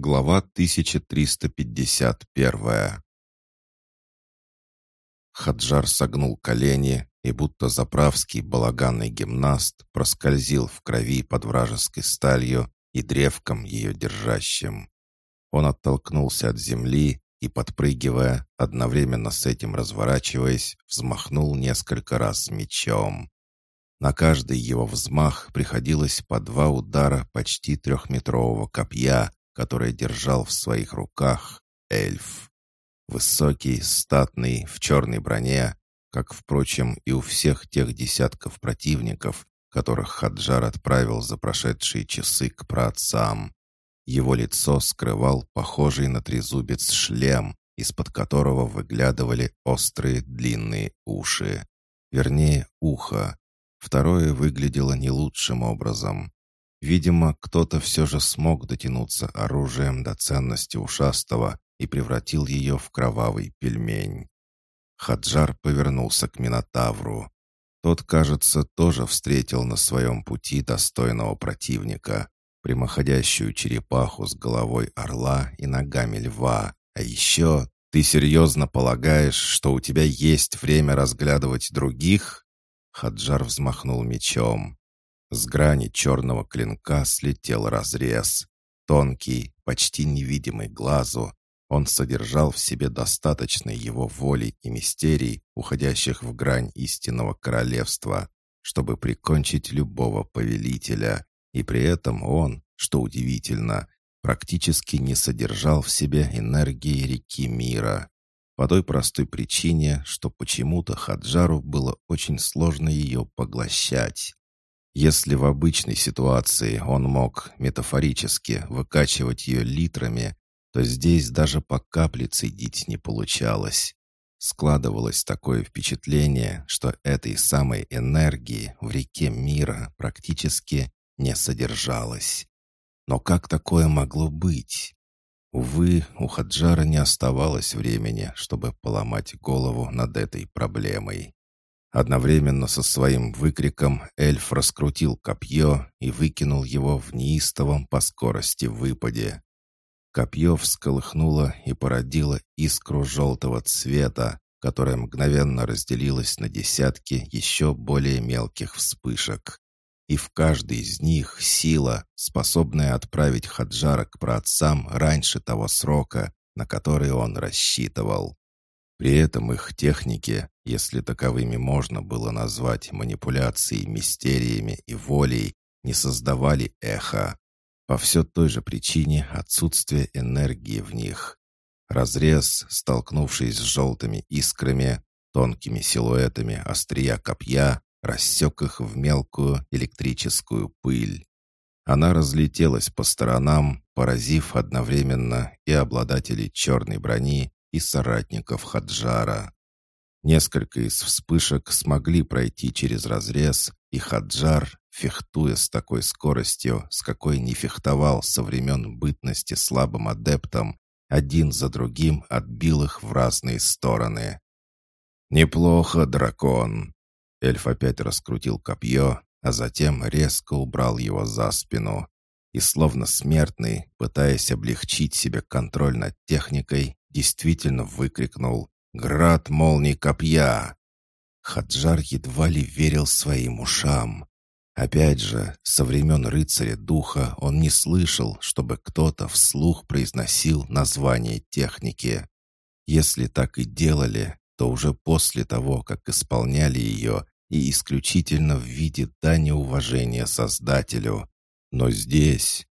Глава 1351 Хаджар согнул колени и, будто заправский балаганный гимнаст, проскользил в крови под вражеской сталью и древком ее держащим. Он оттолкнулся от земли и, подпрыгивая, одновременно с этим разворачиваясь, взмахнул несколько раз мечом. На каждый его взмах приходилось по два удара почти трехметрового копья, которое держал в своих руках эльф. Высокий, статный, в черной броне, как, впрочем, и у всех тех десятков противников, которых Хаджар отправил за прошедшие часы к праотцам. Его лицо скрывал похожий на трезубец шлем, из-под которого выглядывали острые длинные уши. Вернее, ухо. Второе выглядело не лучшим образом. Видимо, кто-то все же смог дотянуться оружием до ценности ушастого и превратил ее в кровавый пельмень. Хаджар повернулся к Минотавру. Тот, кажется, тоже встретил на своем пути достойного противника, прямоходящую черепаху с головой орла и ногами льва. А еще ты серьезно полагаешь, что у тебя есть время разглядывать других? Хаджар взмахнул мечом. С грани черного клинка слетел разрез. Тонкий, почти невидимый глазу, он содержал в себе достаточно его воли и мистерий, уходящих в грань истинного королевства, чтобы прикончить любого повелителя, и при этом он, что удивительно, практически не содержал в себе энергии реки мира. По той простой причине, что почему-то Хаджару было очень сложно ее поглощать. Если в обычной ситуации он мог метафорически выкачивать ее литрами, то здесь даже по капле цедить не получалось. Складывалось такое впечатление, что этой самой энергии в реке мира практически не содержалось. Но как такое могло быть? Увы, у Хаджара не оставалось времени, чтобы поломать голову над этой проблемой. Одновременно со своим выкриком эльф раскрутил копье и выкинул его в неистовом по скорости выпаде. Копье всколыхнуло и породило искру желтого цвета, которая мгновенно разделилась на десятки еще более мелких вспышек. И в каждой из них сила, способная отправить Хаджара к праотцам раньше того срока, на который он рассчитывал. При этом их техники, если таковыми можно было назвать манипуляции мистериями и волей, не создавали эхо. По все той же причине отсутствия энергии в них. Разрез, столкнувшись с желтыми искрами, тонкими силуэтами острия копья, рассек их в мелкую электрическую пыль. Она разлетелась по сторонам, поразив одновременно и обладателей черной брони, и соратников Хаджара. Несколько из вспышек смогли пройти через разрез, и Хаджар, фехтуя с такой скоростью, с какой не фехтовал со времен бытности слабым адептом, один за другим отбил их в разные стороны. «Неплохо, дракон!» Эльф опять раскрутил копье, а затем резко убрал его за спину. И словно смертный, пытаясь облегчить себе контроль над техникой, действительно выкрикнул «Град молний копья!». Хаджар едва ли верил своим ушам. Опять же, со времен рыцаря духа он не слышал, чтобы кто-то вслух произносил название техники. Если так и делали, то уже после того, как исполняли ее, и исключительно в виде дани уважения Создателю. Но здесь...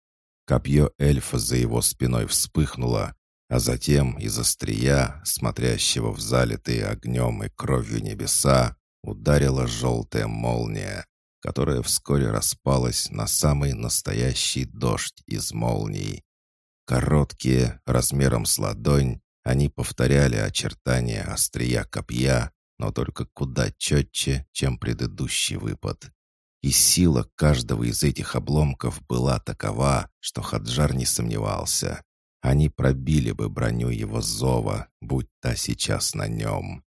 Копье эльфа за его спиной вспыхнуло, а затем из острия, смотрящего в залитые огнем и кровью небеса, ударила желтая молния, которая вскоре распалась на самый настоящий дождь из молний. Короткие, размером с ладонь, они повторяли очертания острия копья, но только куда четче, чем предыдущий выпад. И сила каждого из этих обломков была такова, что Хаджар не сомневался. Они пробили бы броню его зова, будь та сейчас на нем.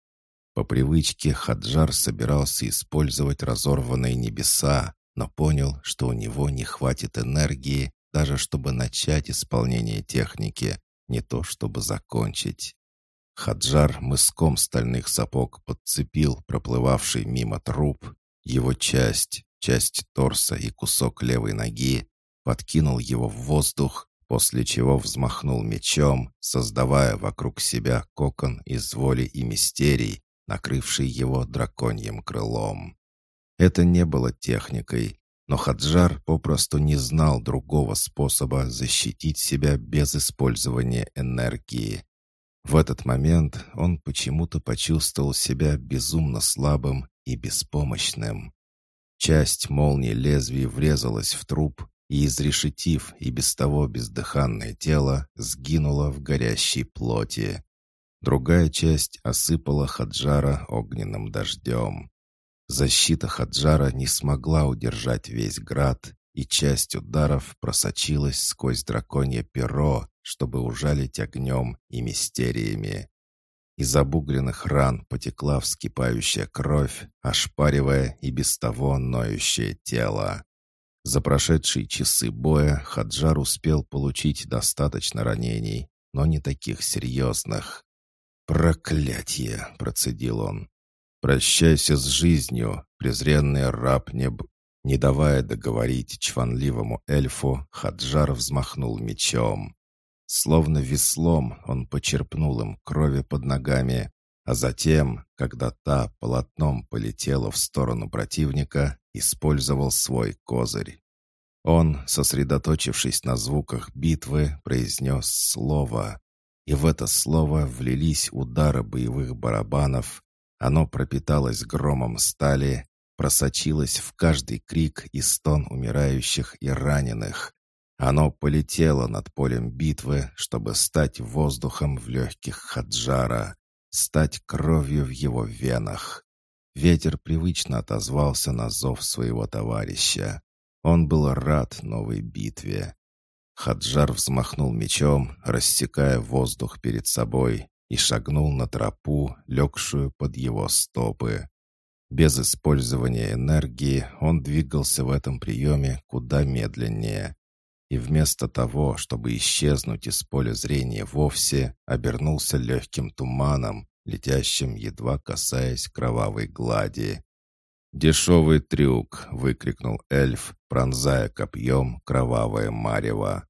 По привычке Хаджар собирался использовать разорванные небеса, но понял, что у него не хватит энергии, даже чтобы начать исполнение техники, не то чтобы закончить. Хаджар мыском стальных сапог подцепил проплывавший мимо труп, его часть, часть торса и кусок левой ноги, подкинул его в воздух, после чего взмахнул мечом, создавая вокруг себя кокон из воли и мистерий, накрывший его драконьим крылом. Это не было техникой, но Хаджар попросту не знал другого способа защитить себя без использования энергии. В этот момент он почему-то почувствовал себя безумно слабым и беспомощным. Часть молнии лезвий врезалась в труп и, изрешетив и без того бездыханное тело, сгинула в горящей плоти. Другая часть осыпала Хаджара огненным дождем. Защита Хаджара не смогла удержать весь град, и часть ударов просочилась сквозь драконье перо, чтобы ужалить огнем и мистериями. Из обугленных ран потекла вскипающая кровь, ошпаривая и без того ноющее тело. За прошедшие часы боя Хаджар успел получить достаточно ранений, но не таких серьезных. «Проклятье!» — процедил он. «Прощайся с жизнью, презренный раб неб...» Не давая договорить чванливому эльфу, Хаджар взмахнул мечом. Словно веслом он почерпнул им крови под ногами, а затем, когда та полотном полетела в сторону противника, использовал свой козырь. Он, сосредоточившись на звуках битвы, произнес слово, и в это слово влились удары боевых барабанов, оно пропиталось громом стали, просочилось в каждый крик и стон умирающих и раненых. Оно полетело над полем битвы, чтобы стать воздухом в легких Хаджара, стать кровью в его венах. Ветер привычно отозвался на зов своего товарища. Он был рад новой битве. Хаджар взмахнул мечом, рассекая воздух перед собой, и шагнул на тропу, легшую под его стопы. Без использования энергии он двигался в этом приеме куда медленнее. И вместо того, чтобы исчезнуть из поля зрения вовсе, обернулся легким туманом, летящим, едва касаясь кровавой глади. «Дешевый трюк!» — выкрикнул эльф, пронзая копьем кровавое марево.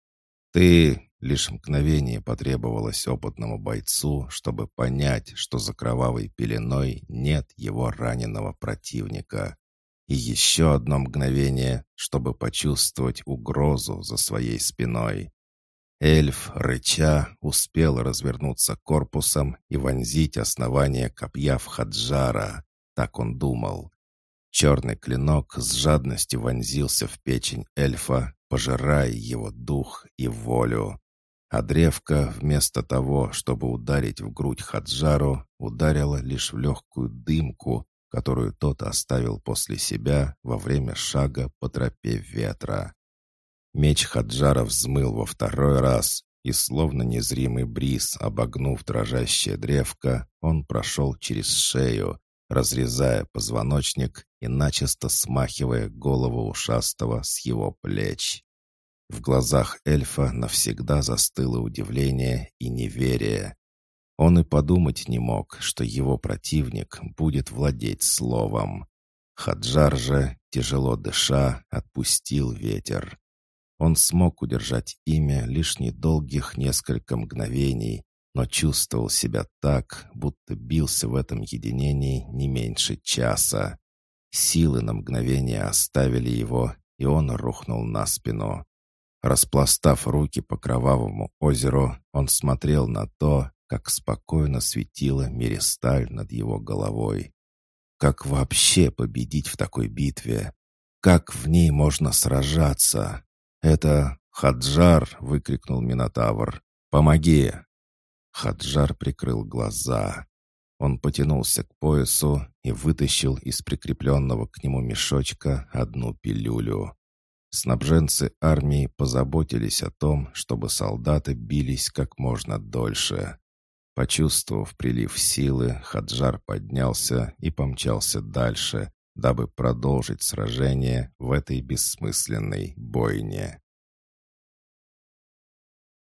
«Ты Лишь мгновение потребовалось опытному бойцу, чтобы понять, что за кровавой пеленой нет его раненого противника. И еще одно мгновение, чтобы почувствовать угрозу за своей спиной. Эльф, рыча, успел развернуться корпусом и вонзить основание копья в Хаджара. Так он думал. Черный клинок с жадностью вонзился в печень эльфа, пожирая его дух и волю. А древко, вместо того, чтобы ударить в грудь Хаджару, ударило лишь в легкую дымку, которую тот оставил после себя во время шага по тропе ветра. Меч Хаджара взмыл во второй раз, и словно незримый бриз, обогнув дрожащее древко, он прошел через шею, разрезая позвоночник и начисто смахивая голову ушастого с его плеч. В глазах эльфа навсегда застыло удивление и неверие. Он и подумать не мог, что его противник будет владеть словом. Хаджар же, тяжело дыша, отпустил ветер. Он смог удержать имя лишь недолгих несколько мгновений, но чувствовал себя так, будто бился в этом единении не меньше часа. Силы на мгновение оставили его, и он рухнул на спину. Распластав руки по кровавому озеру, он смотрел на то, как спокойно светила Мересталь над его головой. Как вообще победить в такой битве? Как в ней можно сражаться? Это Хаджар, выкрикнул Минотавр. Помоги! Хаджар прикрыл глаза. Он потянулся к поясу и вытащил из прикрепленного к нему мешочка одну пилюлю. Снабженцы армии позаботились о том, чтобы солдаты бились как можно дольше. Почувствовав прилив силы, Хаджар поднялся и помчался дальше, дабы продолжить сражение в этой бессмысленной бойне.